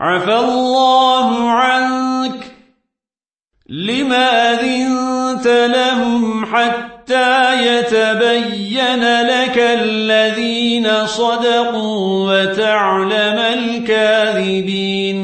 عفى الله عنك لما ذنت لهم حتى يتبين لك الذين صدقوا وتعلم الكاذبين.